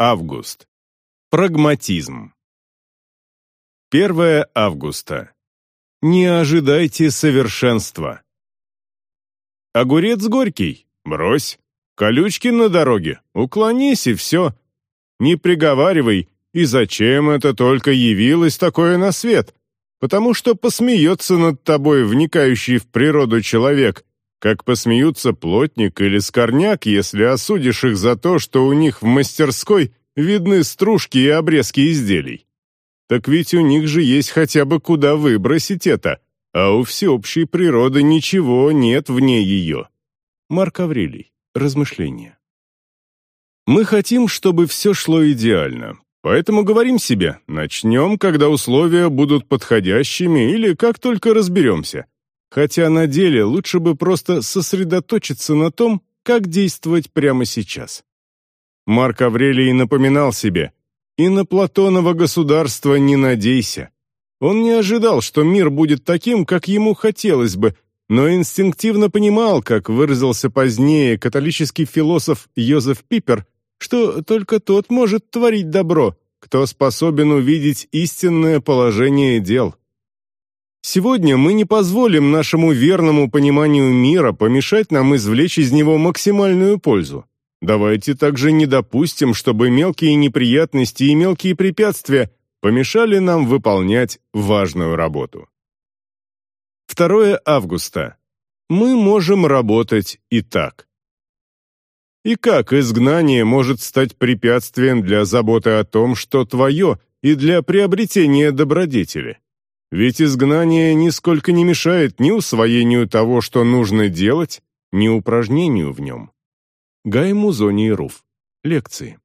Август. Прагматизм. 1 августа. Не ожидайте совершенства. Огурец горький? Брось. Колючки на дороге? Уклонись и все. Не приговаривай, и зачем это только явилось такое на свет? Потому что посмеется над тобой вникающий в природу человек, как посмеются плотник или скорняк, если осудишь их за то, что у них в мастерской видны стружки и обрезки изделий. Так ведь у них же есть хотя бы куда выбросить это, а у всеобщей природы ничего нет вне ее. Марк Аврелий. Размышления. Мы хотим, чтобы все шло идеально, поэтому говорим себе, начнем, когда условия будут подходящими или как только разберемся – Хотя на деле лучше бы просто сосредоточиться на том, как действовать прямо сейчас. Марк Аврелий напоминал себе «И на Платонова государство не надейся». Он не ожидал, что мир будет таким, как ему хотелось бы, но инстинктивно понимал, как выразился позднее католический философ Йозеф Пипер, что только тот может творить добро, кто способен увидеть истинное положение дел. Сегодня мы не позволим нашему верному пониманию мира помешать нам извлечь из него максимальную пользу. Давайте также не допустим, чтобы мелкие неприятности и мелкие препятствия помешали нам выполнять важную работу. 2 августа. Мы можем работать и так. И как изгнание может стать препятствием для заботы о том, что твое, и для приобретения добродетели? Ведь изгнание нисколько не мешает ни усвоению того, что нужно делать, ни упражнению в нем. Гай Музоний Руф. Лекции.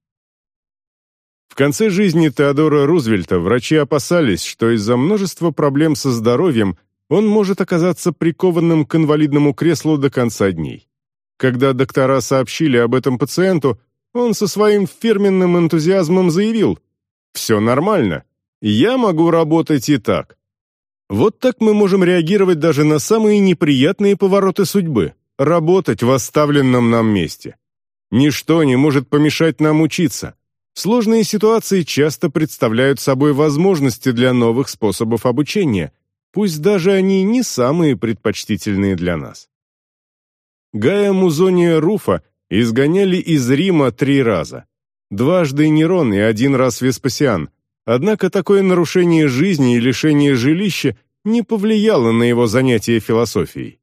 В конце жизни Теодора Рузвельта врачи опасались, что из-за множества проблем со здоровьем он может оказаться прикованным к инвалидному креслу до конца дней. Когда доктора сообщили об этом пациенту, он со своим фирменным энтузиазмом заявил «Все нормально, я могу работать и так». Вот так мы можем реагировать даже на самые неприятные повороты судьбы, работать в оставленном нам месте. Ничто не может помешать нам учиться. Сложные ситуации часто представляют собой возможности для новых способов обучения, пусть даже они не самые предпочтительные для нас. Гая Музония Руфа изгоняли из Рима три раза. Дважды Нерон и один раз Веспасиан, Однако такое нарушение жизни и лишение жилища не повлияло на его занятие философией.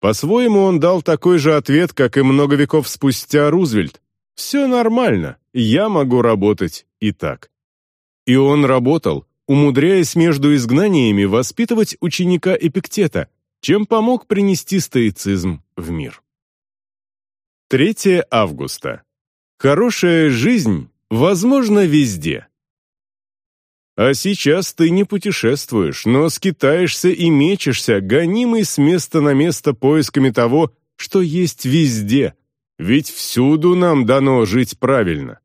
По-своему он дал такой же ответ, как и много веков спустя Рузвельт. «Все нормально, я могу работать и так». И он работал, умудряясь между изгнаниями воспитывать ученика Эпиктета, чем помог принести стоицизм в мир. 3 августа. Хорошая жизнь возможна везде. А сейчас ты не путешествуешь, но скитаешься и мечешься, гонимый с места на место поисками того, что есть везде. Ведь всюду нам дано жить правильно.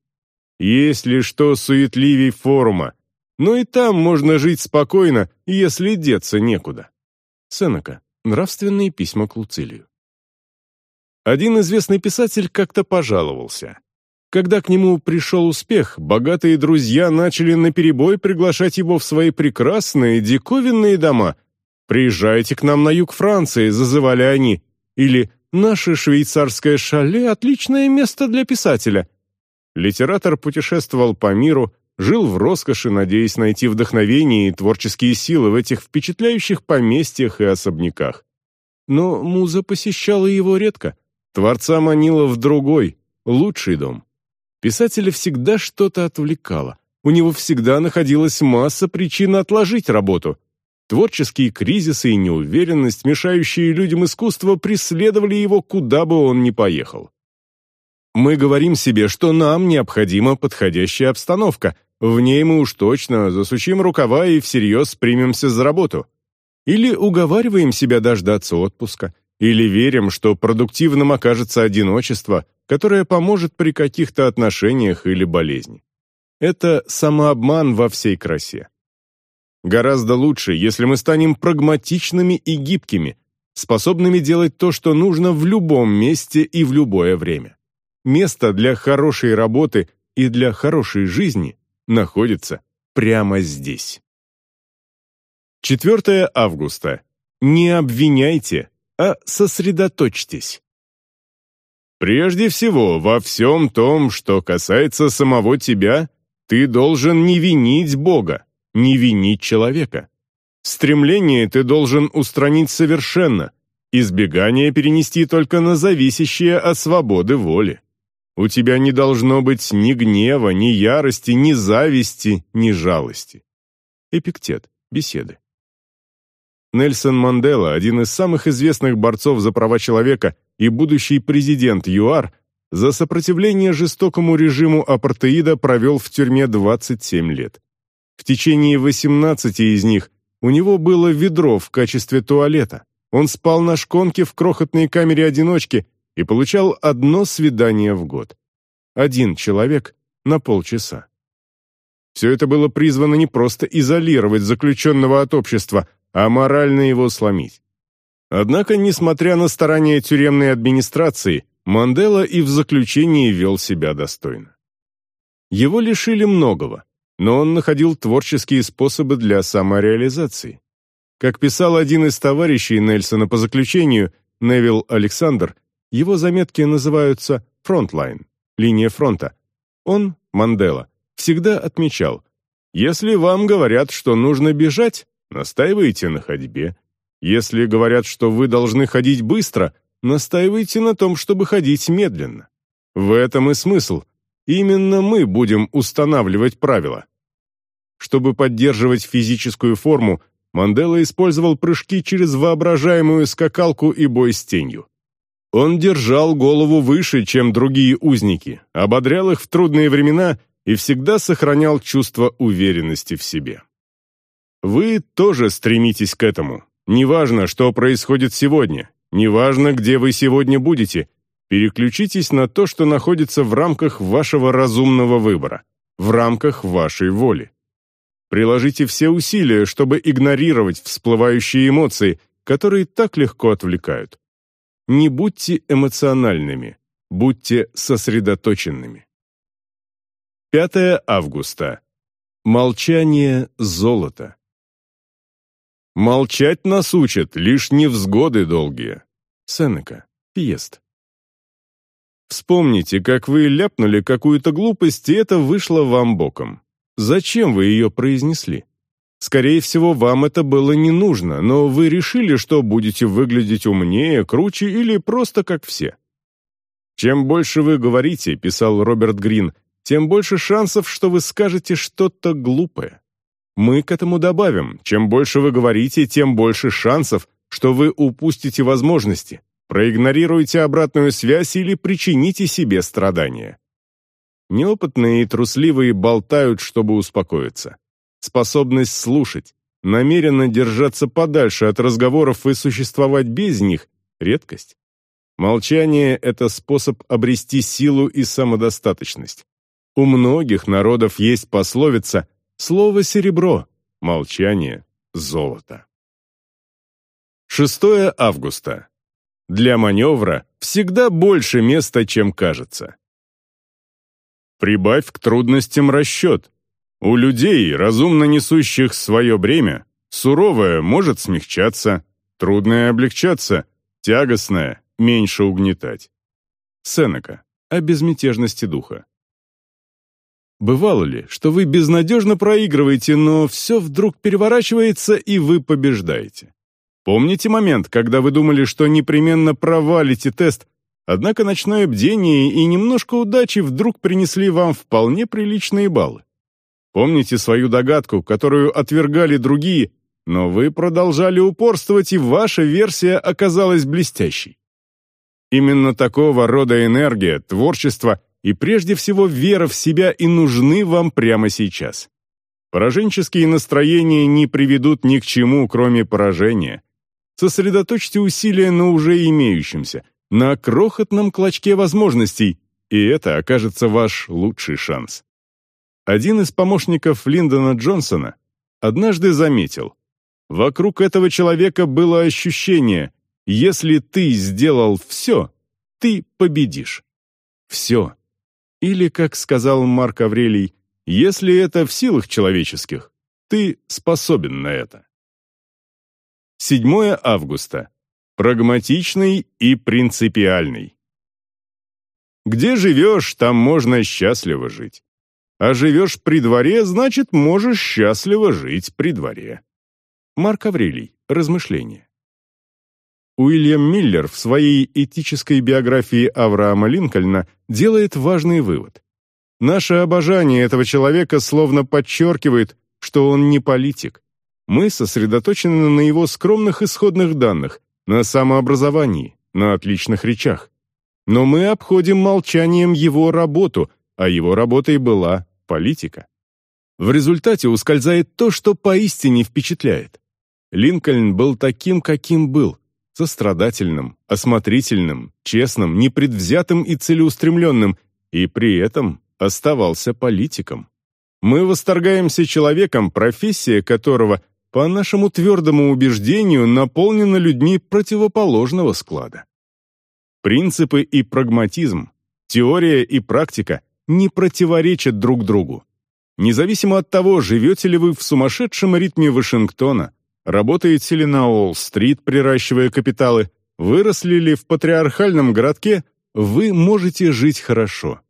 Есть ли что суетливей форума, но и там можно жить спокойно, если деться некуда. Сенека. Нравственные письма к Луцилию. Один известный писатель как-то пожаловался. Когда к нему пришел успех, богатые друзья начали наперебой приглашать его в свои прекрасные диковинные дома. «Приезжайте к нам на юг Франции», — зазывали они. Или «Наше швейцарское шале — отличное место для писателя». Литератор путешествовал по миру, жил в роскоши, надеясь найти вдохновение и творческие силы в этих впечатляющих поместьях и особняках. Но муза посещала его редко. Творца манила в другой, лучший дом. Писателя всегда что-то отвлекало. У него всегда находилась масса причин отложить работу. Творческие кризисы и неуверенность, мешающие людям искусства, преследовали его, куда бы он ни поехал. Мы говорим себе, что нам необходима подходящая обстановка. В ней мы уж точно засучим рукава и всерьез примемся за работу. Или уговариваем себя дождаться отпуска, или верим, что продуктивным окажется одиночество, которое поможет при каких-то отношениях или болезни. Это самообман во всей красе. Гораздо лучше, если мы станем прагматичными и гибкими, способными делать то, что нужно в любом месте и в любое время. Место для хорошей работы и для хорошей жизни находится прямо здесь. 4 августа. Не обвиняйте, а сосредоточьтесь. Прежде всего, во всем том, что касается самого тебя, ты должен не винить Бога, не винить человека. Стремление ты должен устранить совершенно, избегание перенести только на зависящее от свободы воли. У тебя не должно быть ни гнева, ни ярости, ни зависти, ни жалости. Эпиктет. Беседы. Нельсон Мандела, один из самых известных борцов за права человека и будущий президент ЮАР, за сопротивление жестокому режиму апартеида провел в тюрьме 27 лет. В течение 18 из них у него было ведро в качестве туалета. Он спал на шконке в крохотной камере-одиночке и получал одно свидание в год. Один человек на полчаса. Все это было призвано не просто изолировать заключенного от общества, а морально его сломить. Однако, несмотря на старания тюремной администрации, Мандела и в заключении вел себя достойно. Его лишили многого, но он находил творческие способы для самореализации. Как писал один из товарищей Нельсона по заключению, Невил Александр, его заметки называются «frontline» — линия фронта. Он, Мандела, всегда отмечал, «Если вам говорят, что нужно бежать, настаивайте на ходьбе. Если говорят, что вы должны ходить быстро, настаивайте на том, чтобы ходить медленно. В этом и смысл. Именно мы будем устанавливать правила. Чтобы поддерживать физическую форму, Мандела использовал прыжки через воображаемую скакалку и бой с тенью. Он держал голову выше, чем другие узники, ободрял их в трудные времена и всегда сохранял чувство уверенности в себе. Вы тоже стремитесь к этому. Неважно, что происходит сегодня, неважно, где вы сегодня будете, переключитесь на то, что находится в рамках вашего разумного выбора, в рамках вашей воли. Приложите все усилия, чтобы игнорировать всплывающие эмоции, которые так легко отвлекают. Не будьте эмоциональными, будьте сосредоточенными. 5 августа. Молчание – золото. Молчать нас учат лишь невзгоды долгие. Сенека. Пьест. Вспомните, как вы ляпнули какую-то глупость, и это вышло вам боком. Зачем вы ее произнесли? Скорее всего, вам это было не нужно, но вы решили, что будете выглядеть умнее, круче или просто как все. «Чем больше вы говорите», — писал Роберт Грин, «тем больше шансов, что вы скажете что-то глупое. Мы к этому добавим, чем больше вы говорите, тем больше шансов, что вы упустите возможности, проигнорируете обратную связь или причините себе страдания. Неопытные и трусливые болтают, чтобы успокоиться. Способность слушать, намеренно держаться подальше от разговоров и существовать без них — редкость. Молчание — это способ обрести силу и самодостаточность. У многих народов есть пословица «слово серебро», молчание — золото. 6 августа. Для маневра всегда больше места, чем кажется. Прибавь к трудностям расчет. У людей, разумно несущих свое бремя, суровое может смягчаться, трудное облегчаться, тягостное меньше угнетать. Сенека. О безмятежности духа. Бывало ли, что вы безнадежно проигрываете, но все вдруг переворачивается, и вы побеждаете? Помните момент, когда вы думали, что непременно провалите тест, Однако ночное бдение и немножко удачи вдруг принесли вам вполне приличные баллы. Помните свою догадку, которую отвергали другие, но вы продолжали упорствовать, и ваша версия оказалась блестящей. Именно такого рода энергия, творчество и прежде всего вера в себя и нужны вам прямо сейчас. Пораженческие настроения не приведут ни к чему, кроме поражения. Сосредоточьте усилия на уже имеющемся, на крохотном клочке возможностей, и это окажется ваш лучший шанс. Один из помощников Линдона Джонсона однажды заметил, вокруг этого человека было ощущение, если ты сделал все, ты победишь. Все. Или, как сказал Марк Аврелий, если это в силах человеческих, ты способен на это. 7 августа. Прагматичный и принципиальный. Где живешь, там можно счастливо жить. А живешь при дворе, значит, можешь счастливо жить при дворе. Марк Аврелий. Размышления. Уильям Миллер в своей этической биографии Авраама Линкольна делает важный вывод. Наше обожание этого человека словно подчеркивает, что он не политик. Мы сосредоточены на его скромных исходных данных, на самообразовании, на отличных речах. Но мы обходим молчанием его работу, а его работой была политика. В результате ускользает то, что поистине впечатляет. Линкольн был таким, каким был, сострадательным, осмотрительным, честным, непредвзятым и целеустремленным, и при этом оставался политиком. Мы восторгаемся человеком, профессия которого, по нашему твердому убеждению, наполнена людьми противоположного склада. Принципы и прагматизм, теория и практика не противоречат друг другу. Независимо от того, живете ли вы в сумасшедшем ритме Вашингтона, работаете ли на Уолл-стрит, приращивая капиталы, выросли ли в патриархальном городке, вы можете жить хорошо.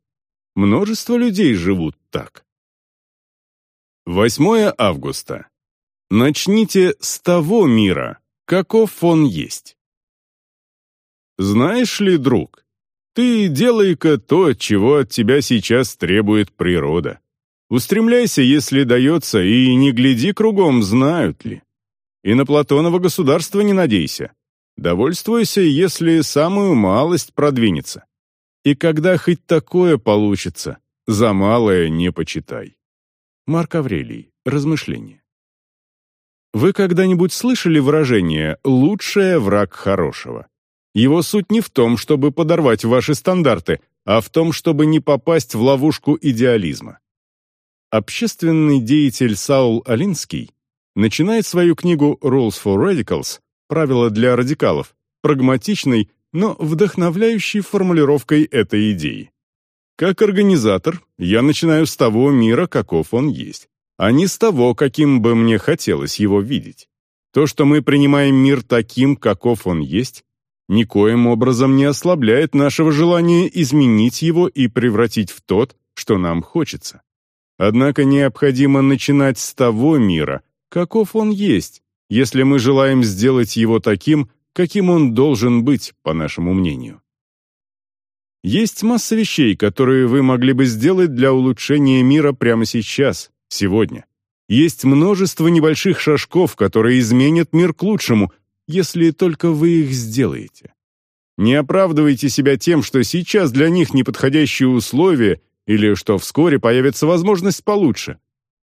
Множество людей живут так. 8 августа. Начните с того мира, каков он есть. Знаешь ли, друг, ты делай-ка то, чего от тебя сейчас требует природа. Устремляйся, если дается, и не гляди кругом, знают ли. И на Платонова государство не надейся. Довольствуйся, если самую малость продвинется. И когда хоть такое получится, за малое не почитай. Марк Аврелий. Размышления. Вы когда-нибудь слышали выражение «лучшее враг хорошего»? Его суть не в том, чтобы подорвать ваши стандарты, а в том, чтобы не попасть в ловушку идеализма. Общественный деятель Саул Алинский начинает свою книгу «Rules for Radicals» «Правила для радикалов» прагматичной, но вдохновляющей формулировкой этой идеи. Как организатор, я начинаю с того мира, каков он есть, а не с того, каким бы мне хотелось его видеть. То, что мы принимаем мир таким, каков он есть, никоим образом не ослабляет нашего желания изменить его и превратить в тот, что нам хочется. Однако необходимо начинать с того мира, каков он есть, если мы желаем сделать его таким, каким он должен быть, по нашему мнению. Есть масса вещей, которые вы могли бы сделать для улучшения мира прямо сейчас, сегодня. Есть множество небольших шажков, которые изменят мир к лучшему, если только вы их сделаете. Не оправдывайте себя тем, что сейчас для них неподходящие условия или что вскоре появится возможность получше.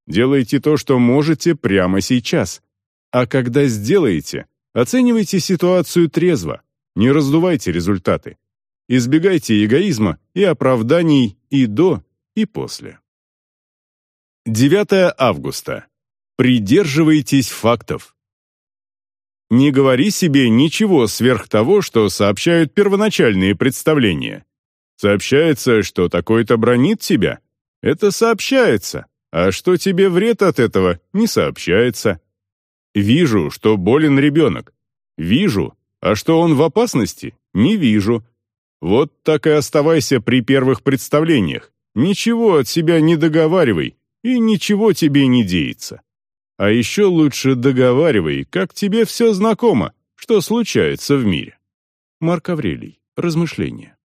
Делайте то, что можете прямо сейчас. А когда сделаете, оценивайте ситуацию трезво, не раздувайте результаты. Избегайте эгоизма и оправданий и до, и после. 9 августа. Придерживайтесь фактов. Не говори себе ничего сверх того, что сообщают первоначальные представления. Сообщается, что такой-то бронит тебя. Это сообщается. А что тебе вред от этого, не сообщается. Вижу, что болен ребенок. Вижу. А что он в опасности? Не вижу. Вот так и оставайся при первых представлениях. Ничего от себя не договаривай, и ничего тебе не деется. А еще лучше договаривай, как тебе все знакомо, что случается в мире. Марк Аврелий. Размышления.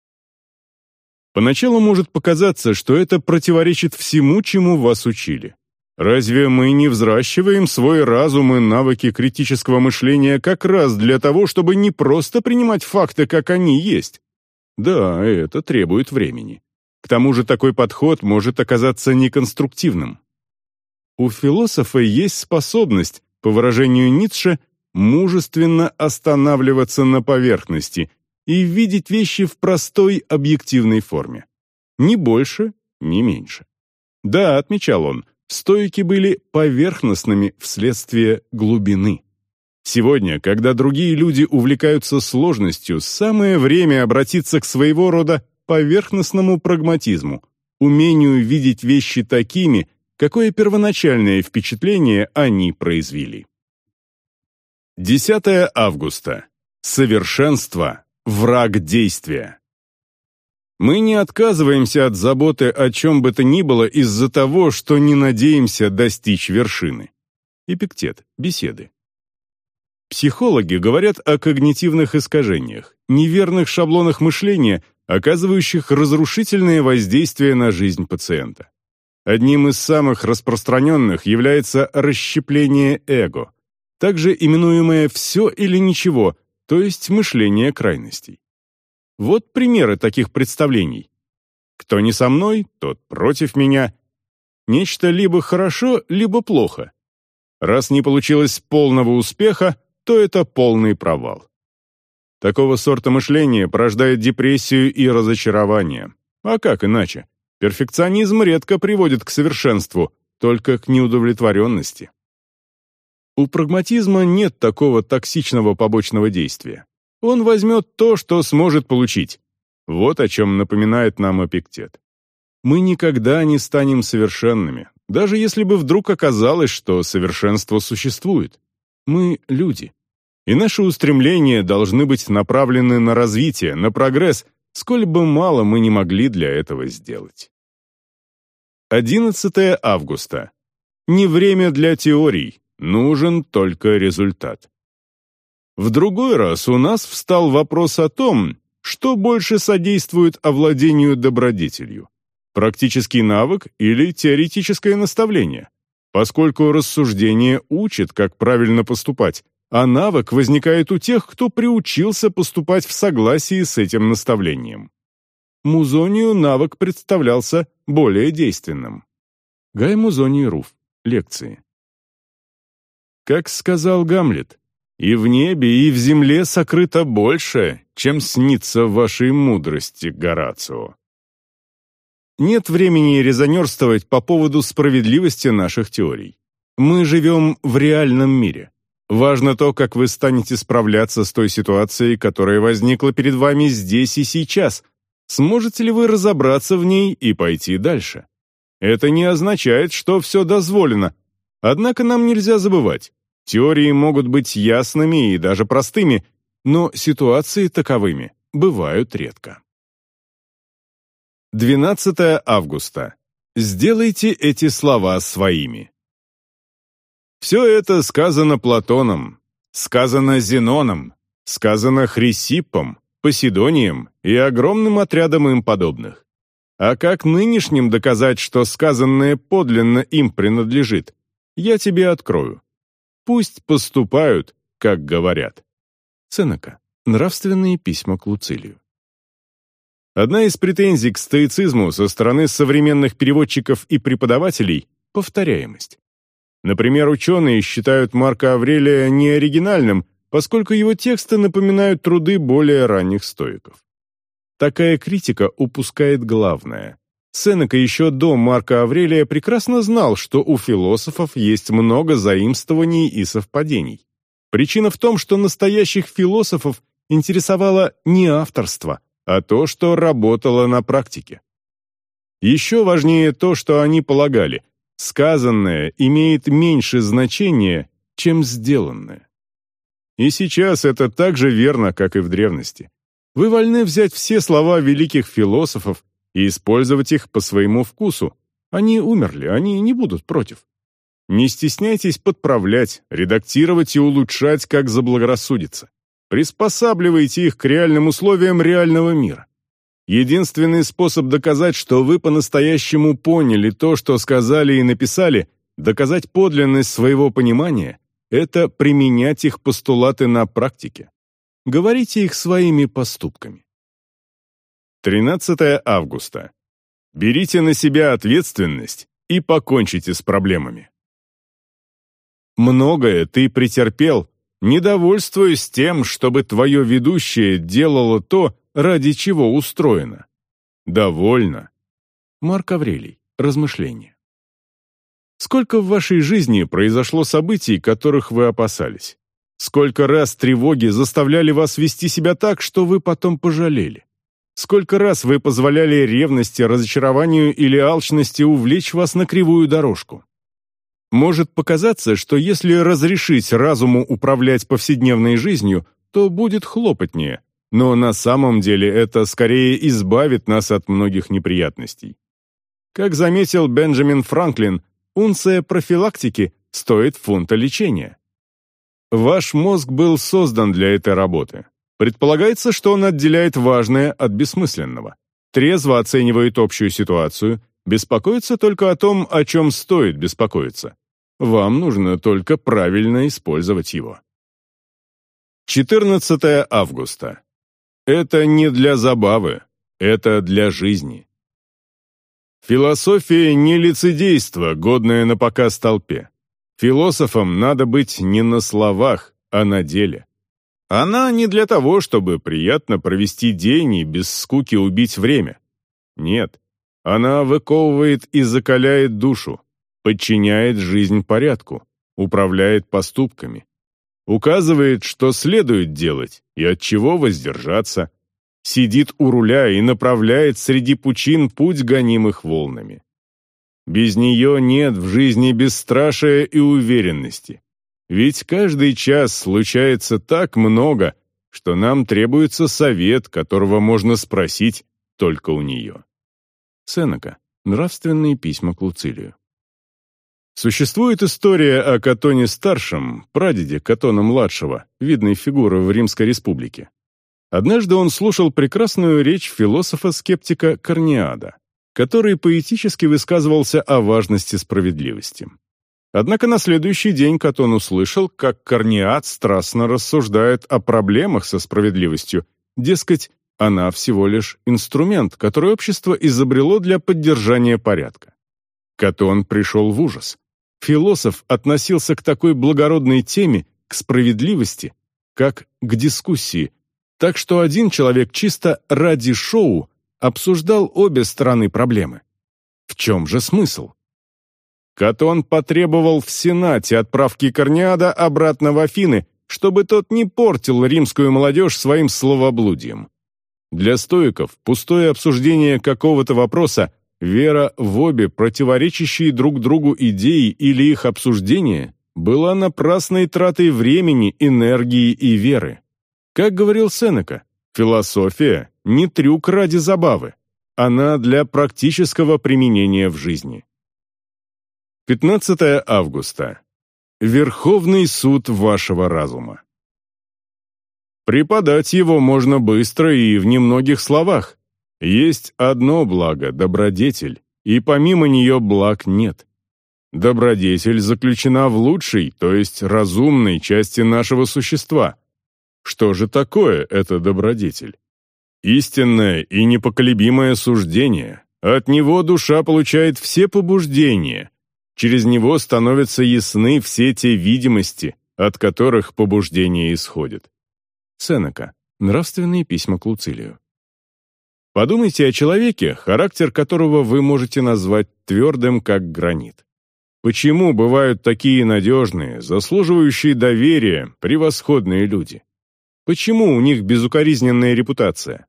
Поначалу может показаться, что это противоречит всему, чему вас учили. Разве мы не взращиваем свой разум и навыки критического мышления как раз для того, чтобы не просто принимать факты, как они есть? Да, это требует времени. К тому же такой подход может оказаться неконструктивным. У философа есть способность, по выражению Ницше, мужественно останавливаться на поверхности и видеть вещи в простой объективной форме. Ни больше, ни меньше. Да, отмечал он, стойки были поверхностными вследствие глубины. Сегодня, когда другие люди увлекаются сложностью, самое время обратиться к своего рода поверхностному прагматизму, умению видеть вещи такими, какое первоначальное впечатление они произвели. 10 августа. Совершенство – враг действия. Мы не отказываемся от заботы о чем бы то ни было из-за того, что не надеемся достичь вершины. Эпиктет. Беседы. Психологи говорят о когнитивных искажениях, неверных шаблонах мышления, оказывающих разрушительное воздействие на жизнь пациента. Одним из самых распространенных является расщепление эго, также именуемое «все или ничего», то есть мышление крайностей. Вот примеры таких представлений. Кто не со мной, тот против меня. Нечто либо хорошо, либо плохо. Раз не получилось полного успеха, то это полный провал. Такого сорта мышления порождает депрессию и разочарование. А как иначе? Перфекционизм редко приводит к совершенству, только к неудовлетворенности. У прагматизма нет такого токсичного побочного действия. Он возьмет то, что сможет получить. Вот о чем напоминает нам Эпиктет. Мы никогда не станем совершенными, даже если бы вдруг оказалось, что совершенство существует. Мы — люди. И наши устремления должны быть направлены на развитие, на прогресс, сколь бы мало мы не могли для этого сделать. 11 августа. Не время для теорий, Нужен только результат. В другой раз у нас встал вопрос о том, что больше содействует овладению добродетелью – практический навык или теоретическое наставление, поскольку рассуждение учит, как правильно поступать, а навык возникает у тех, кто приучился поступать в согласии с этим наставлением. Музонию навык представлялся более действенным. Гай Музоний Руф. Лекции. Как сказал Гамлет, «И в небе, и в земле сокрыто больше, чем снится вашей мудрости, Горацио». Нет времени резонерствовать по поводу справедливости наших теорий. Мы живем в реальном мире. Важно то, как вы станете справляться с той ситуацией, которая возникла перед вами здесь и сейчас. Сможете ли вы разобраться в ней и пойти дальше? Это не означает, что все дозволено, Однако нам нельзя забывать, теории могут быть ясными и даже простыми, но ситуации таковыми бывают редко. 12 августа. Сделайте эти слова своими. Все это сказано Платоном, сказано Зеноном, сказано Хрисиппом, Поседонием и огромным отрядом им подобных. А как нынешним доказать, что сказанное подлинно им принадлежит? я тебе открою. Пусть поступают, как говорят. Сенека. Нравственные письма к Луцилию. Одна из претензий к стоицизму со стороны современных переводчиков и преподавателей – повторяемость. Например, ученые считают Марка Аврелия неоригинальным, поскольку его тексты напоминают труды более ранних стоиков. Такая критика упускает главное. Сенека еще до Марка Аврелия прекрасно знал, что у философов есть много заимствований и совпадений. Причина в том, что настоящих философов интересовало не авторство, а то, что работало на практике. Еще важнее то, что они полагали, сказанное имеет меньше значения, чем сделанное. И сейчас это так же верно, как и в древности. Вы вольны взять все слова великих философов и использовать их по своему вкусу. Они умерли, они не будут против. Не стесняйтесь подправлять, редактировать и улучшать, как заблагорассудится. Приспосабливайте их к реальным условиям реального мира. Единственный способ доказать, что вы по-настоящему поняли то, что сказали и написали, доказать подлинность своего понимания, это применять их постулаты на практике. Говорите их своими поступками. 13 августа. Берите на себя ответственность и покончите с проблемами. Многое ты претерпел, недовольствуясь тем, чтобы твое ведущее делало то, ради чего устроено. Довольно. Марк Аврелий. Размышления. Сколько в вашей жизни произошло событий, которых вы опасались? Сколько раз тревоги заставляли вас вести себя так, что вы потом пожалели? Сколько раз вы позволяли ревности, разочарованию или алчности увлечь вас на кривую дорожку? Может показаться, что если разрешить разуму управлять повседневной жизнью, то будет хлопотнее, но на самом деле это скорее избавит нас от многих неприятностей. Как заметил Бенджамин Франклин, унция профилактики стоит фунта лечения. Ваш мозг был создан для этой работы. Предполагается, что он отделяет важное от бессмысленного, трезво оценивает общую ситуацию, беспокоится только о том, о чем стоит беспокоиться. Вам нужно только правильно использовать его. 14 августа. Это не для забавы, это для жизни. Философия не лицедейство, годное на показ толпе. Философам надо быть не на словах, а на деле. Она не для того, чтобы приятно провести день и без скуки убить время. Нет, она выковывает и закаляет душу, подчиняет жизнь порядку, управляет поступками, указывает, что следует делать и от чего воздержаться, сидит у руля и направляет среди пучин путь гонимых волнами. Без нее нет в жизни бесстрашия и уверенности. Ведь каждый час случается так много, что нам требуется совет, которого можно спросить только у нее. Сенека. Нравственные письма к Луцилию. Существует история о Катоне-старшем, прадеде Катона-младшего, видной фигуры в Римской республике. Однажды он слушал прекрасную речь философа-скептика Корниада, который поэтически высказывался о важности справедливости. Однако на следующий день Катон услышал, как Корниад страстно рассуждает о проблемах со справедливостью, дескать, она всего лишь инструмент, который общество изобрело для поддержания порядка. Катон пришел в ужас. Философ относился к такой благородной теме, к справедливости, как к дискуссии, так что один человек чисто ради шоу обсуждал обе стороны проблемы. В чем же смысл? Катон потребовал в Сенате отправки Корниада обратно в Афины, чтобы тот не портил римскую молодежь своим словоблудием. Для стоиков пустое обсуждение какого-то вопроса Вера в обе противоречащие друг другу идеи или их обсуждение была напрасной тратой времени, энергии и веры. Как говорил Сенека, философия — не трюк ради забавы, она для практического применения в жизни. 15 августа. Верховный суд вашего разума. Преподать его можно быстро и в немногих словах, есть одно благо — добродетель, и помимо нее благ нет. Добродетель заключена в лучшей, то есть разумной части нашего существа. Что же такое это добродетель? Истинное и непоколебимое суждение. От него душа получает все побуждения. Через него становятся ясны все те видимости, от которых побуждения исходят. Сенека. Нравственные письма к Луцилию. Подумайте о человеке, характер которого вы можете назвать твердым, как гранит. Почему бывают такие надежные, заслуживающие доверия, превосходные люди? Почему у них безукоризненная репутация?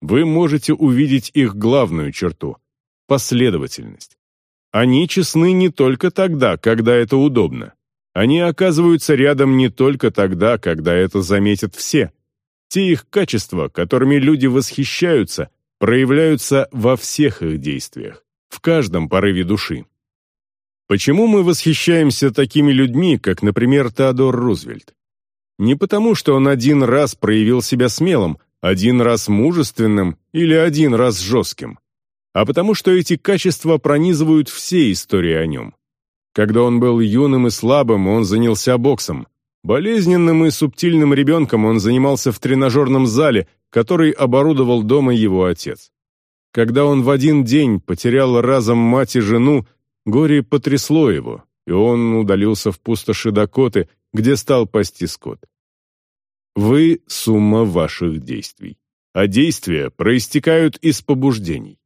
Вы можете увидеть их главную черту – последовательность. Они честны не только тогда, когда это удобно. Они оказываются рядом не только тогда, когда это заметят все. Те их качества, которыми люди восхищаются, проявляются во всех их действиях, в каждом порыве души. Почему мы восхищаемся такими людьми, как, например, Теодор Рузвельт? Не потому, что он один раз проявил себя смелым, один раз мужественным или один раз жестким, а потому что эти качества пронизывают все истории о нем. Когда он был юным и слабым, он занялся боксом, Болезненным и субтильным ребенком он занимался в тренажерном зале, который оборудовал дома его отец. Когда он в один день потерял разом мать и жену, горе потрясло его, и он удалился в пустоши Дакоты, где стал пасти скот. Вы — сумма ваших действий, а действия проистекают из побуждений.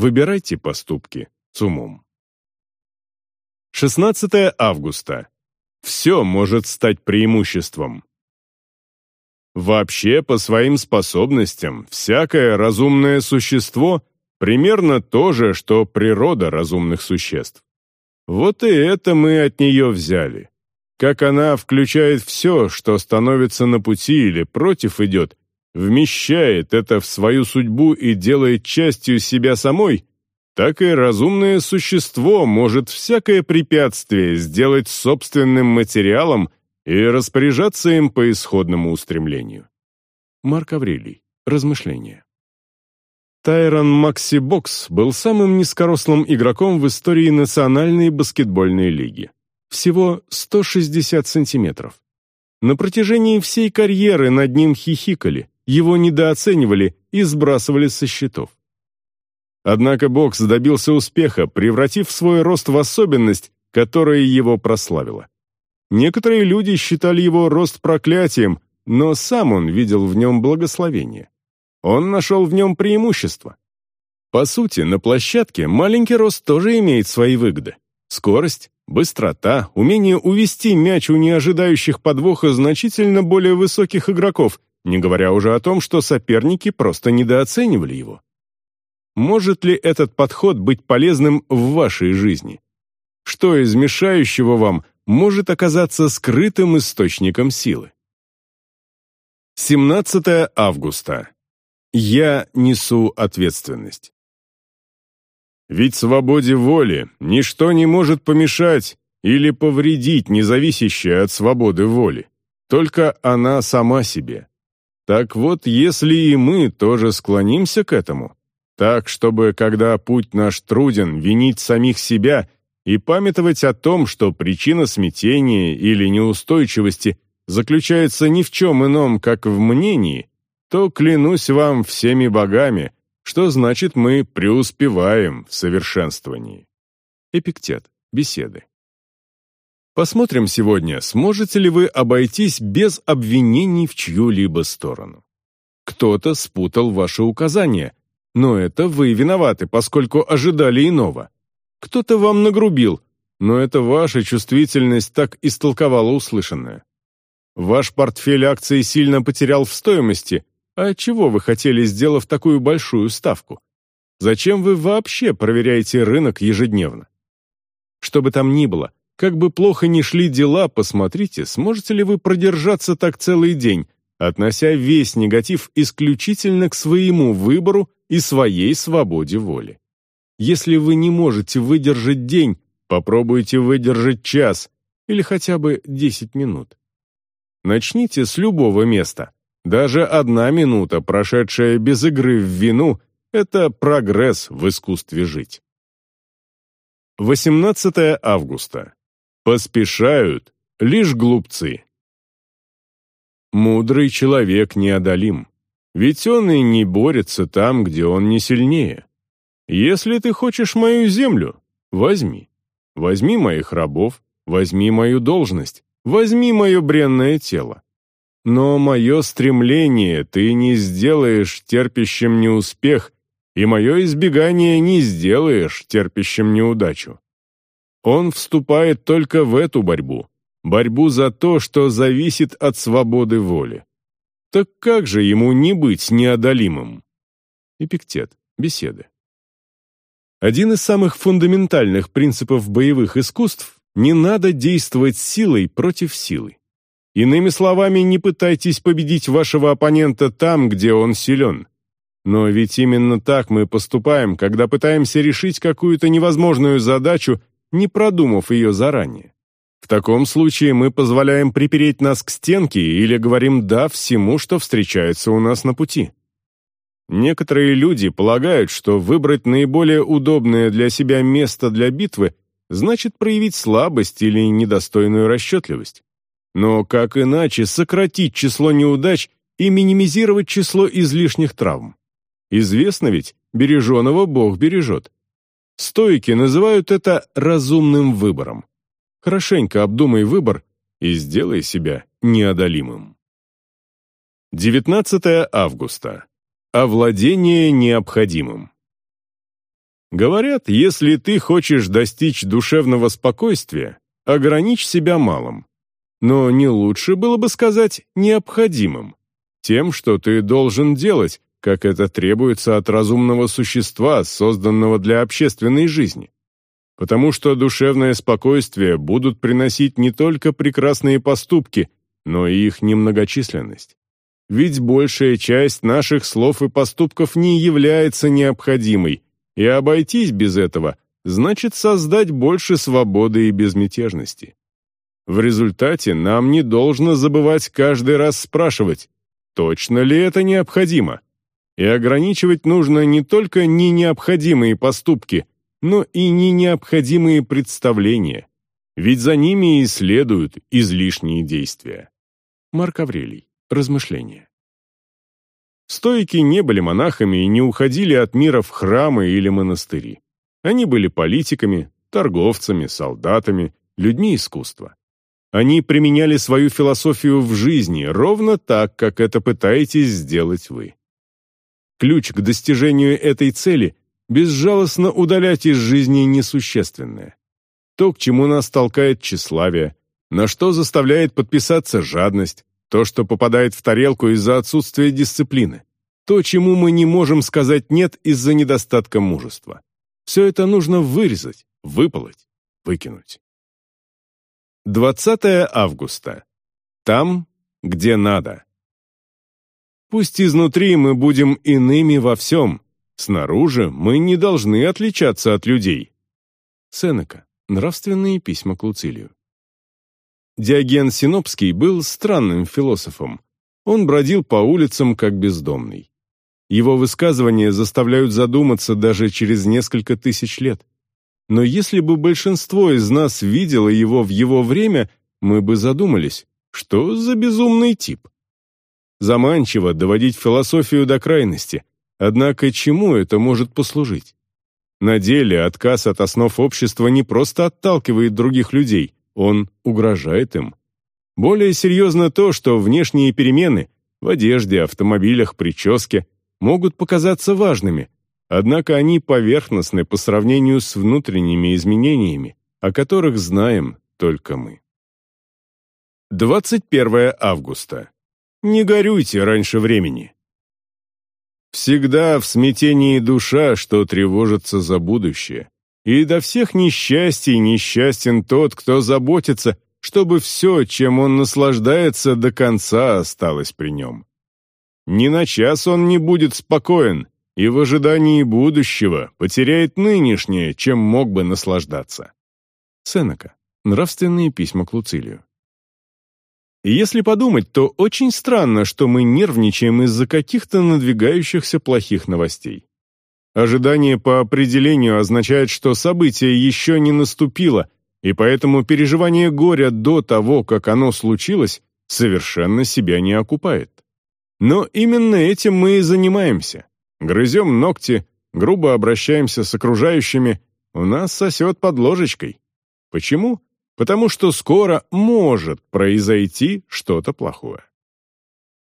Выбирайте поступки с умом. 16 августа. Все может стать преимуществом. Вообще, по своим способностям, всякое разумное существо примерно то же, что природа разумных существ. Вот и это мы от нее взяли. Как она включает все, что становится на пути или против идет, вмещает это в свою судьбу и делает частью себя самой, так и разумное существо может всякое препятствие сделать собственным материалом и распоряжаться им по исходному устремлению. Марк Аврелий. Размышления. Тайрон Макси Бокс был самым низкорослым игроком в истории Национальной баскетбольной лиги. Всего 160 сантиметров. На протяжении всей карьеры над ним хихикали, его недооценивали и сбрасывали со счетов. Однако Бокс добился успеха, превратив свой рост в особенность, которая его прославила. Некоторые люди считали его рост проклятием, но сам он видел в нем благословение. Он нашел в нем преимущество. По сути, на площадке маленький рост тоже имеет свои выгоды. Скорость, быстрота, умение увести мяч у неожидающих подвоха значительно более высоких игроков, не говоря уже о том, что соперники просто недооценивали его. Может ли этот подход быть полезным в вашей жизни? Что из мешающего вам может оказаться скрытым источником силы? 17 августа. Я несу ответственность. Ведь свободе воли ничто не может помешать или повредить независящее от свободы воли, только она сама себе. Так вот, если и мы тоже склонимся к этому, так, чтобы, когда путь наш труден, винить самих себя и памятовать о том, что причина смятения или неустойчивости заключается ни в чем ином, как в мнении, то клянусь вам всеми богами, что значит мы преуспеваем в совершенствовании. Эпиктет. Беседы. Посмотрим сегодня, сможете ли вы обойтись без обвинений в чью-либо сторону. Кто-то спутал ваши указания, но это вы виноваты, поскольку ожидали иного. Кто-то вам нагрубил, но это ваша чувствительность так истолковала услышанное. Ваш портфель акций сильно потерял в стоимости, а чего вы хотели, сделав такую большую ставку? Зачем вы вообще проверяете рынок ежедневно? Что бы там ни было, как бы плохо ни шли дела, посмотрите, сможете ли вы продержаться так целый день, относя весь негатив исключительно к своему выбору и своей свободе воли. Если вы не можете выдержать день, попробуйте выдержать час или хотя бы 10 минут. Начните с любого места. Даже одна минута, прошедшая без игры в вину, это прогресс в искусстве жить. 18 августа. Поспешают лишь глупцы. Мудрый человек неодолим. Ведь он и не борется там, где он не сильнее. Если ты хочешь мою землю, возьми. Возьми моих рабов, возьми мою должность, возьми мое бренное тело. Но мое стремление ты не сделаешь терпящим неуспех, и мое избегание не сделаешь терпящим неудачу. Он вступает только в эту борьбу, борьбу за то, что зависит от свободы воли. Так как же ему не быть неодолимым? Эпиктет. Беседы. Один из самых фундаментальных принципов боевых искусств – не надо действовать силой против силы. Иными словами, не пытайтесь победить вашего оппонента там, где он силен. Но ведь именно так мы поступаем, когда пытаемся решить какую-то невозможную задачу, не продумав ее заранее. В таком случае мы позволяем припереть нас к стенке или говорим «да» всему, что встречается у нас на пути. Некоторые люди полагают, что выбрать наиболее удобное для себя место для битвы значит проявить слабость или недостойную расчетливость. Но как иначе сократить число неудач и минимизировать число излишних травм? Известно ведь, береженого Бог бережет. Стойки называют это разумным выбором. Хорошенько обдумай выбор и сделай себя неодолимым. 19 августа. Овладение необходимым. Говорят, если ты хочешь достичь душевного спокойствия, ограничь себя малым. Но не лучше было бы сказать необходимым. тем, что ты должен делать, как это требуется от разумного существа, созданного для общественной жизни. Потому что душевное спокойствие будут приносить не только прекрасные поступки, но и их немногочисленность. Ведь большая часть наших слов и поступков не является необходимой, и обойтись без этого значит создать больше свободы и безмятежности. В результате нам не должно забывать каждый раз спрашивать, точно ли это необходимо, и ограничивать нужно не только не необходимые поступки, но и не необходимые представления, ведь за ними и следуют излишние действия. Марк Аврелий. Размышления. Стоики не были монахами и не уходили от мира в храмы или монастыри. Они были политиками, торговцами, солдатами, людьми искусства. Они применяли свою философию в жизни ровно так, как это пытаетесь сделать вы. Ключ к достижению этой цели – безжалостно удалять из жизни несущественное. То, к чему нас толкает тщеславие, на что заставляет подписаться жадность, то, что попадает в тарелку из-за отсутствия дисциплины, то, чему мы не можем сказать «нет» из-за недостатка мужества. Все это нужно вырезать, выполоть, выкинуть. 20 августа. Там, где надо. Пусть изнутри мы будем иными во всем, снаружи мы не должны отличаться от людей. Сенека. Нравственные письма к Луцилию. Диоген Синопский был странным философом. Он бродил по улицам как бездомный. Его высказывания заставляют задуматься даже через несколько тысяч лет. Но если бы большинство из нас видело его в его время, мы бы задумались, что за безумный тип. Заманчиво доводить философию до крайности, однако чему это может послужить? На деле отказ от основ общества не просто отталкивает других людей, он угрожает им. Более серьезно то, что внешние перемены в одежде, автомобилях, прическе могут показаться важными, однако они поверхностны по сравнению с внутренними изменениями, о которых знаем только мы. 21 августа. Не горюйте раньше времени. Всегда в смятении душа, что тревожится за будущее. И до всех несчастий несчастен тот, кто заботится, чтобы все, чем он наслаждается, до конца осталось при нем. Ни на час он не будет спокоен, и в ожидании будущего потеряет нынешнее, чем мог бы наслаждаться. Сенека. Нравственные письма к Луцилию. Если подумать, то очень странно, что мы нервничаем из-за каких-то надвигающихся плохих новостей. Ожидание по определению означает, что событие еще не наступило, и поэтому переживание горя до того, как оно случилось, совершенно себя не окупает. Но именно этим мы и занимаемся. Грызем ногти, грубо обращаемся с окружающими, у нас сосет под ложечкой. Почему? Потому что скоро может произойти что-то плохое.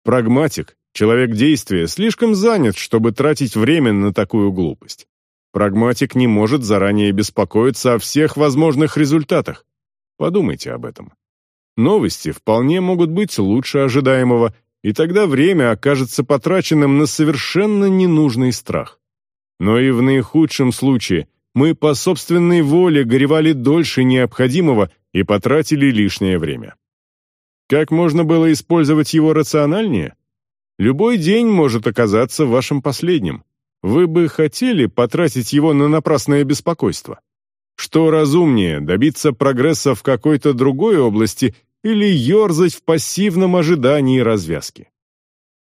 Прагматик, человек действия, слишком занят, чтобы тратить время на такую глупость. Прагматик не может заранее беспокоиться о всех возможных результатах. Подумайте об этом. Новости вполне могут быть лучше ожидаемого, и тогда время окажется потраченным на совершенно ненужный страх. Но и в наихудшем случае мы по собственной воле горевали дольше необходимого и потратили лишнее время. Как можно было использовать его рациональнее? Любой день может оказаться вашим последним. Вы бы хотели потратить его на напрасное беспокойство? Что разумнее, добиться прогресса в какой-то другой области или ерзать в пассивном ожидании развязки?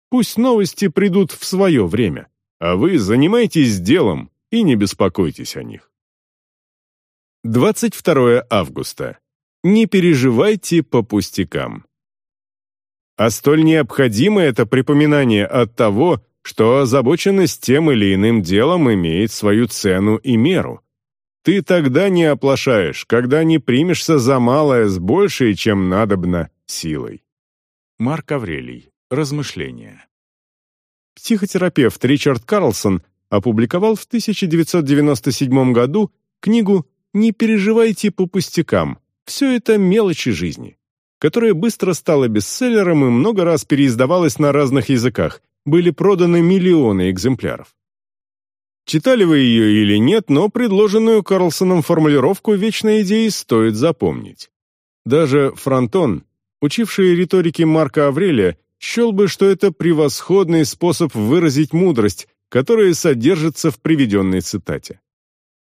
Пусть новости придут в свое время, а вы занимайтесь делом и не беспокойтесь о них. 22 августа. Не переживайте по пустякам. А столь необходимо это припоминание от того, что озабоченность тем или иным делом имеет свою цену и меру. Ты тогда не оплошаешь, когда не примешься за малое с большей, чем надобно, силой. Марк Аврелий. Размышления. Психотерапевт Ричард Карлсон опубликовал в 1997 году книгу «Не переживайте по пустякам», все это мелочи жизни. которая быстро стала бестселлером и много раз переиздавалась на разных языках, были проданы миллионы экземпляров. Читали вы ее или нет, но предложенную Карлсоном формулировку вечной идеи стоит запомнить. Даже Фронтон, учивший риторике Марка Аврелия, счел бы, что это превосходный способ выразить мудрость, которая содержится в приведенной цитате.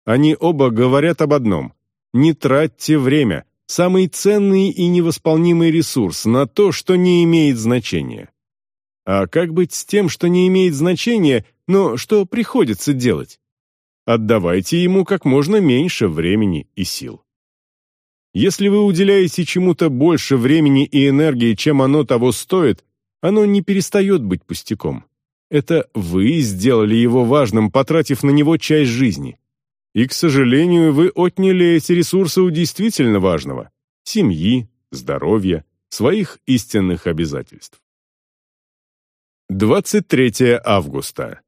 Они оба говорят об одном – не тратьте время, самый ценный и невосполнимый ресурс, на то, что не имеет значения. А как быть с тем, что не имеет значения, но что приходится делать? Отдавайте ему как можно меньше времени и сил. Если вы уделяете чему-то больше времени и энергии, чем оно того стоит, оно не перестает быть пустяком. Это вы сделали его важным, потратив на него часть жизни. И, к сожалению, вы отняли эти ресурсы у действительно важного – семьи, здоровья, своих истинных обязательств. 23 августа.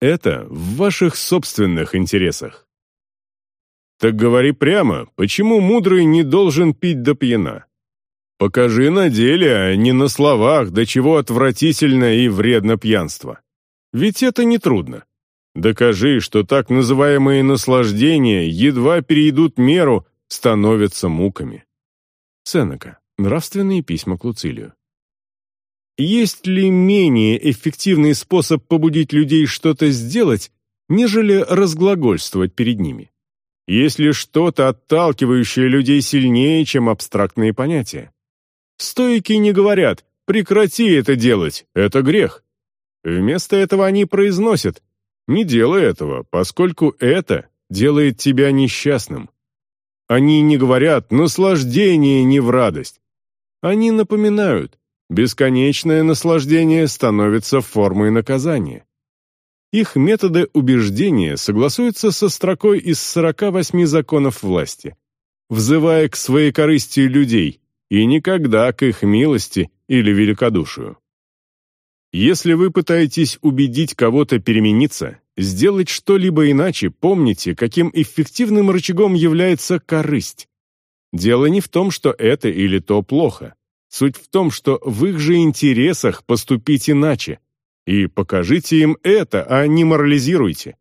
Это в ваших собственных интересах. Так говори прямо, почему мудрый не должен пить до пьяна? Покажи на деле, а не на словах, до чего отвратительно и вредно пьянство. Ведь это нетрудно. Докажи, что так называемые наслаждения едва перейдут меру, становятся муками. Сенека. Нравственные письма к Луцилию. Есть ли менее эффективный способ побудить людей что-то сделать, нежели разглагольствовать перед ними? Есть ли что-то, отталкивающее людей сильнее, чем абстрактные понятия? Стойки не говорят «прекрати это делать, это грех». Вместо этого они произносят «не делай этого, поскольку это делает тебя несчастным». Они не говорят «наслаждение не в радость». Они напоминают бесконечное наслаждение становится формой наказания. Их методы убеждения согласуются со строкой из 48 законов власти, взывая к своей корысти людей и никогда к их милости или великодушию. Если вы пытаетесь убедить кого-то перемениться, сделать что-либо иначе, помните, каким эффективным рычагом является корысть. Дело не в том, что это или то плохо. Суть в том, что в их же интересах поступить иначе. И покажите им это, а не морализируйте.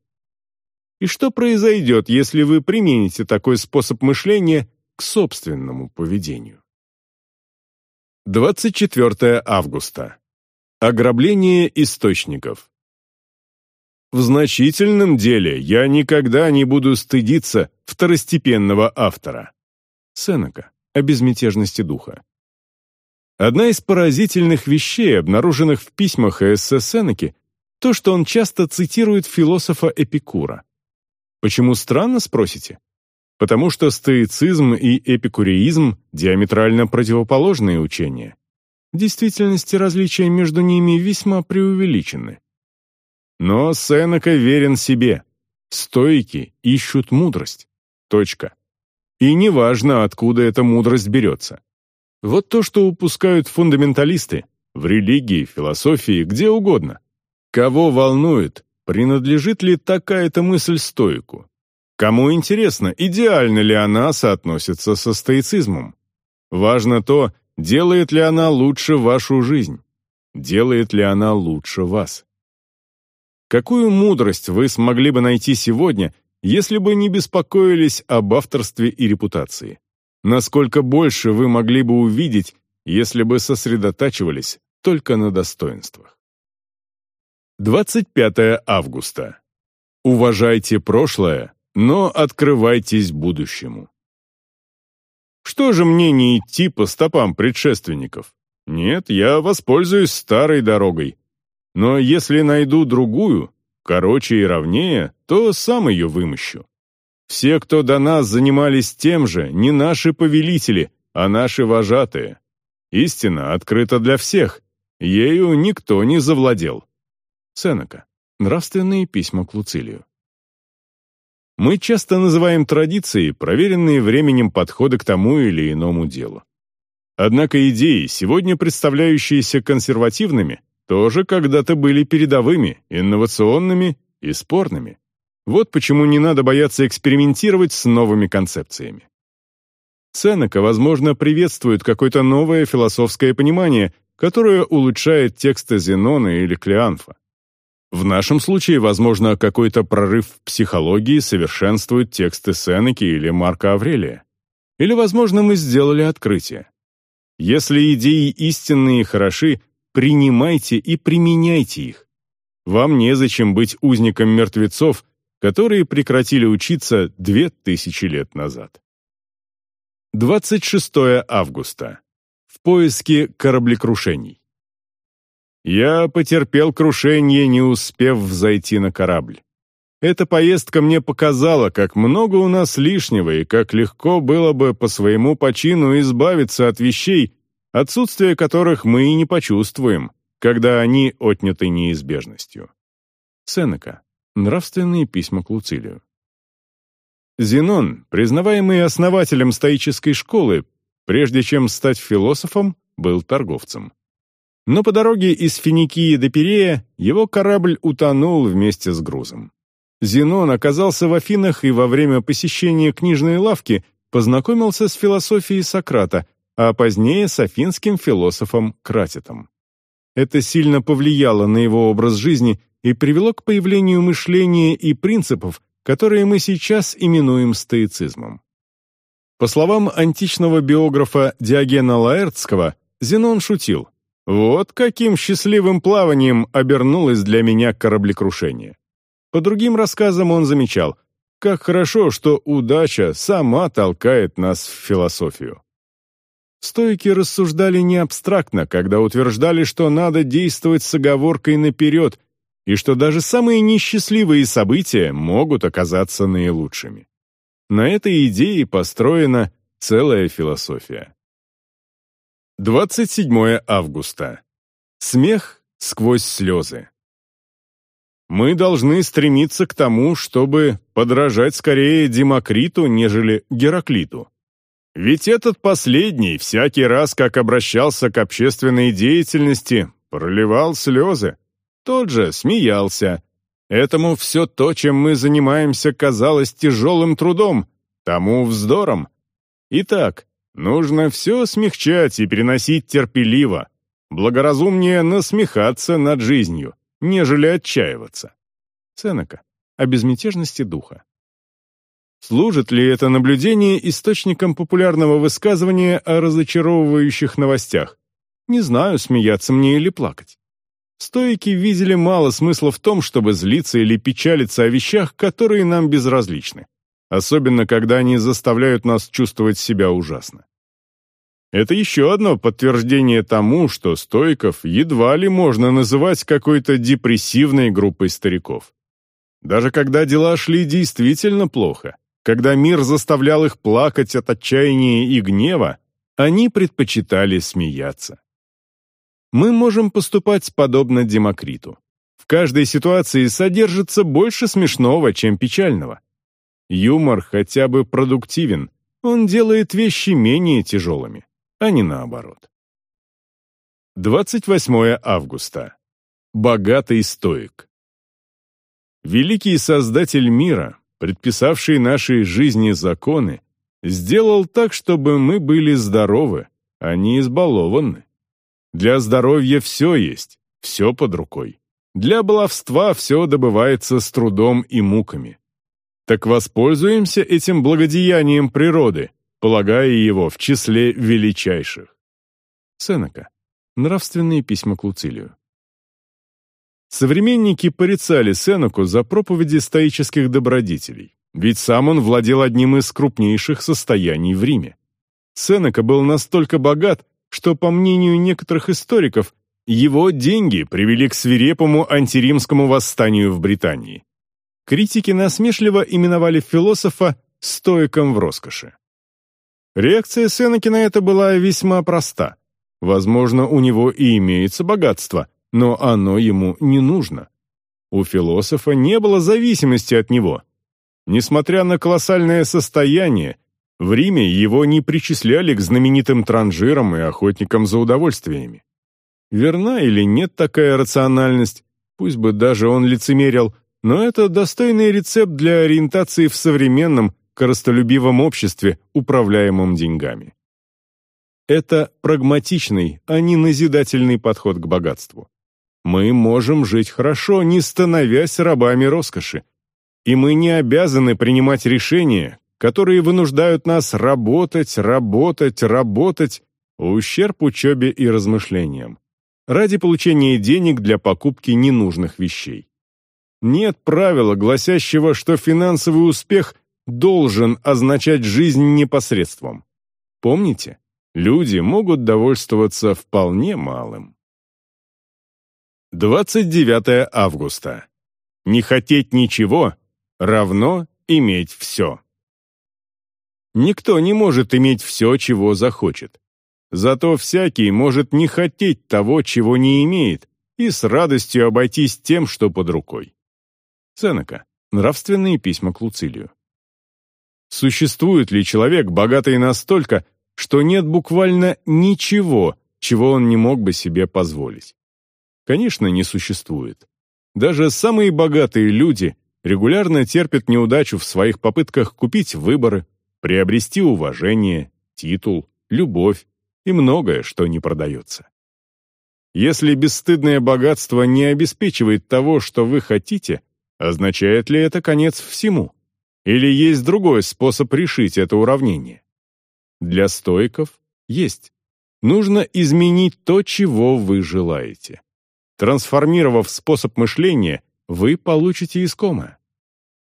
И что произойдет, если вы примените такой способ мышления к собственному поведению? 24 августа. Ограбление источников. В значительном деле я никогда не буду стыдиться второстепенного автора. Сенека. О безмятежности духа. Одна из поразительных вещей, обнаруженных в письмах эссе Сенеки, то, что он часто цитирует философа Эпикура. Почему странно, спросите? Потому что стоицизм и эпикуреизм – диаметрально противоположные учения. В действительности различия между ними весьма преувеличены. Но Сенека верен себе. Стоики ищут мудрость. Точка. И неважно, откуда эта мудрость берется. Вот то, что упускают фундаменталисты в религии, философии, где угодно. Кого волнует, принадлежит ли такая-то мысль стоику? Кому интересно, идеально ли она соотносится со стоицизмом? Важно то, Делает ли она лучше вашу жизнь? Делает ли она лучше вас? Какую мудрость вы смогли бы найти сегодня, если бы не беспокоились об авторстве и репутации? Насколько больше вы могли бы увидеть, если бы сосредотачивались только на достоинствах? 25 августа. Уважайте прошлое, но открывайтесь будущему. Что же мне не идти по стопам предшественников? Нет, я воспользуюсь старой дорогой. Но если найду другую, короче и ровнее, то сам ее вымощу. Все, кто до нас занимались тем же, не наши повелители, а наши вожатые. Истина открыта для всех. Ею никто не завладел. Сенека. Нравственные письма к Луцилию. Мы часто называем традиции проверенные временем подходы к тому или иному делу. Однако идеи, сегодня представляющиеся консервативными, тоже когда-то были передовыми, инновационными и спорными. Вот почему не надо бояться экспериментировать с новыми концепциями. Сенека, возможно, приветствует какое-то новое философское понимание, которое улучшает тексты Зенона или Клеанфа. В нашем случае, возможно, какой-то прорыв в психологии совершенствует тексты Сенеки или Марка Аврелия. Или, возможно, мы сделали открытие. Если идеи истинные и хороши, принимайте и применяйте их. Вам незачем быть узником мертвецов, которые прекратили учиться две тысячи лет назад. 26 августа. В поиске кораблекрушений. Я потерпел крушение, не успев взойти на корабль. Эта поездка мне показала, как много у нас лишнего и как легко было бы по своему почину избавиться от вещей, отсутствие которых мы и не почувствуем, когда они отняты неизбежностью. Сенека. Нравственные письма к Луцилию. Зенон, признаваемый основателем стоической школы, прежде чем стать философом, был торговцем. Но по дороге из Финикии до Пирея его корабль утонул вместе с грузом. Зенон оказался в Афинах и во время посещения книжной лавки познакомился с философией Сократа, а позднее с афинским философом Кратитом. Это сильно повлияло на его образ жизни и привело к появлению мышления и принципов, которые мы сейчас именуем стоицизмом. По словам античного биографа Диогена Лаэртского, Зенон шутил «Вот каким счастливым плаванием обернулось для меня кораблекрушение». По другим рассказам он замечал, как хорошо, что удача сама толкает нас в философию. Стойки рассуждали не абстрактно, когда утверждали, что надо действовать с оговоркой наперед, и что даже самые несчастливые события могут оказаться наилучшими. На этой идее построена целая философия. 27 августа. Смех сквозь слезы. Мы должны стремиться к тому, чтобы подражать скорее Демокриту, нежели Гераклиту. Ведь этот последний всякий раз, как обращался к общественной деятельности, проливал слезы. Тот же смеялся. Этому все то, чем мы занимаемся, казалось тяжелым трудом, тому вздором. Итак, нужно все смягчать и переносить терпеливо. Благоразумнее насмехаться над жизнью нежели отчаиваться. Сенека. О безмятежности духа. Служит ли это наблюдение источником популярного высказывания о разочаровывающих новостях? Не знаю, смеяться мне или плакать. Стоики видели мало смысла в том, чтобы злиться или печалиться о вещах, которые нам безразличны, особенно когда они заставляют нас чувствовать себя ужасно. Это еще одно подтверждение тому, что стойков едва ли можно называть какой-то депрессивной группой стариков. Даже когда дела шли действительно плохо, когда мир заставлял их плакать от отчаяния и гнева, они предпочитали смеяться. Мы можем поступать подобно Демокриту. В каждой ситуации содержится больше смешного, чем печального. Юмор хотя бы продуктивен, он делает вещи менее тяжелыми а не наоборот. 28 августа. Богатый стоик. Великий Создатель мира, предписавший нашей жизни законы, сделал так, чтобы мы были здоровы, а не избалованы. Для здоровья все есть, все под рукой. Для баловства все добывается с трудом и муками. Так воспользуемся этим благодеянием природы полагая его в числе величайших. Сенека. Нравственные письма к Луцилию. Современники порицали Сенеку за проповеди стоических добродетелей, ведь сам он владел одним из крупнейших состояний в Риме. Сенека был настолько богат, что, по мнению некоторых историков, его деньги привели к свирепому антиримскому восстанию в Британии. Критики насмешливо именовали философа стоиком в роскоши. Реакция Сенеки на это была весьма проста. Возможно, у него и имеется богатство, но оно ему не нужно. У философа не было зависимости от него. Несмотря на колоссальное состояние, в Риме его не причисляли к знаменитым транжирам и охотникам за удовольствиями. Верна или нет такая рациональность, пусть бы даже он лицемерил, но это достойный рецепт для ориентации в современном, коростолюбивом обществе, управляемом деньгами. Это прагматичный, а не назидательный подход к богатству. Мы можем жить хорошо, не становясь рабами роскоши. И мы не обязаны принимать решения, которые вынуждают нас работать, работать, работать, ущерб учебе и размышлениям, ради получения денег для покупки ненужных вещей. Нет правила, гласящего, что финансовый успех должен означать жизнь непосредством. Помните? люди могут довольствоваться вполне малым. 29 августа. Не хотеть ничего равно иметь все. Никто не может иметь все, чего захочет. Зато всякий может не хотеть того, чего не имеет, и с радостью обойтись тем, что под рукой. Сенека. Нравственные письма к Луцилию. Существует ли человек, богатый настолько, что нет буквально ничего, чего он не мог бы себе позволить. Конечно, не существует. Даже самые богатые люди регулярно терпят неудачу в своих попытках купить выборы, приобрести уважение, титул, любовь и многое, что не продается. Если бесстыдное богатство не обеспечивает того, что вы хотите, означает ли это конец всему? Или есть другой способ решить это уравнение? Для стойков есть. Нужно изменить то, чего вы желаете. Трансформировав способ мышления, вы получите искомое.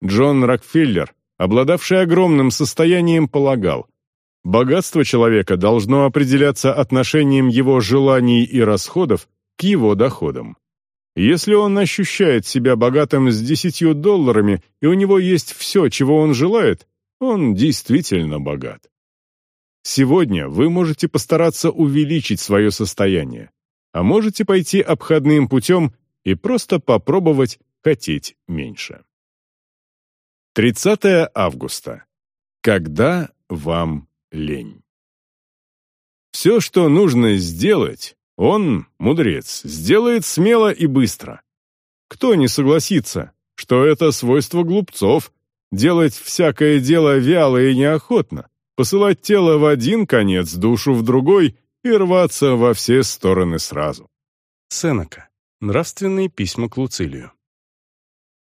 Джон Рокфеллер, обладавший огромным состоянием, полагал, богатство человека должно определяться отношением его желаний и расходов к его доходам. Если он ощущает себя богатым с десятью долларами, и у него есть все, чего он желает, он действительно богат. Сегодня вы можете постараться увеличить свое состояние, а можете пойти обходным путем и просто попробовать хотеть меньше. 30 августа. Когда вам лень? Все, что нужно сделать, он, мудрец, сделает смело и быстро. Кто не согласится, что это свойство глупцов, делать всякое дело вяло и неохотно, посылать тело в один конец, душу в другой и рваться во все стороны сразу. Сенека. Нравственные письма к Луцилию.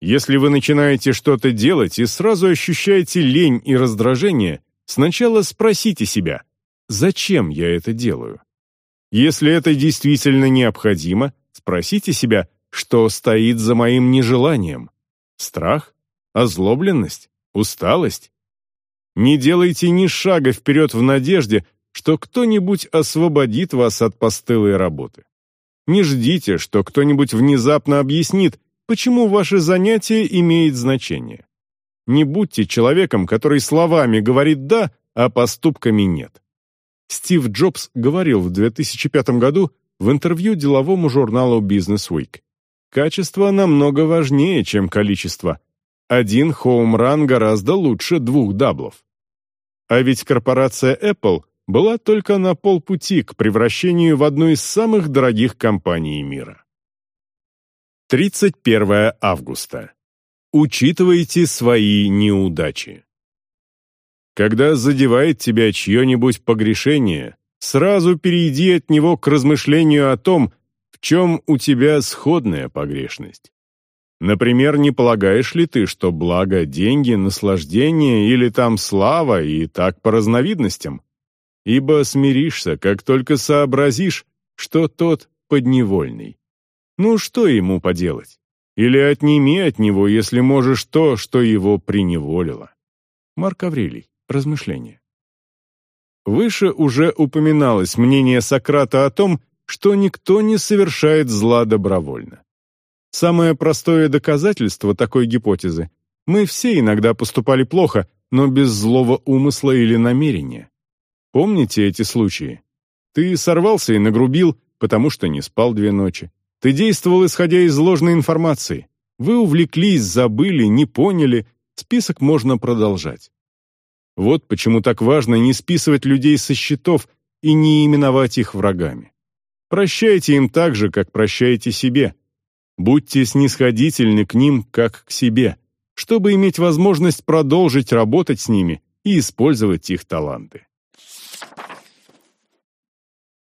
Если вы начинаете что-то делать и сразу ощущаете лень и раздражение, сначала спросите себя, зачем я это делаю? Если это действительно необходимо, спросите себя, что стоит за моим нежеланием? Страх? Озлобленность? Усталость? Не делайте ни шага вперед в надежде, что кто-нибудь освободит вас от постылой работы. Не ждите, что кто-нибудь внезапно объяснит, почему ваше занятие имеет значение. Не будьте человеком, который словами говорит «да», а поступками «нет». Стив Джобс говорил в 2005 году в интервью деловому журналу Business Week. Качество намного важнее, чем количество. Один хоум-ран гораздо лучше двух даблов. А ведь корпорация Apple была только на полпути к превращению в одну из самых дорогих компаний мира. 31 августа. Учитывайте свои неудачи. Когда задевает тебя чье-нибудь погрешение, сразу перейди от него к размышлению о том, в чем у тебя сходная погрешность. Например, не полагаешь ли ты, что благо деньги, наслаждение или там слава и так по разновидностям? Ибо смиришься, как только сообразишь, что тот подневольный. Ну что ему поделать? Или отними от него, если можешь то, что его приневолило. Марк Аврелий. Размышления. Выше уже упоминалось мнение Сократа о том, что никто не совершает зла добровольно. Самое простое доказательство такой гипотезы – мы все иногда поступали плохо, но без злого умысла или намерения. Помните эти случаи? Ты сорвался и нагрубил, потому что не спал две ночи. Ты действовал, исходя из ложной информации. Вы увлеклись, забыли, не поняли. Список можно продолжать. Вот почему так важно не списывать людей со счетов и не именовать их врагами. Прощайте им так же, как прощаете себе – Будьте снисходительны к ним, как к себе, чтобы иметь возможность продолжить работать с ними и использовать их таланты.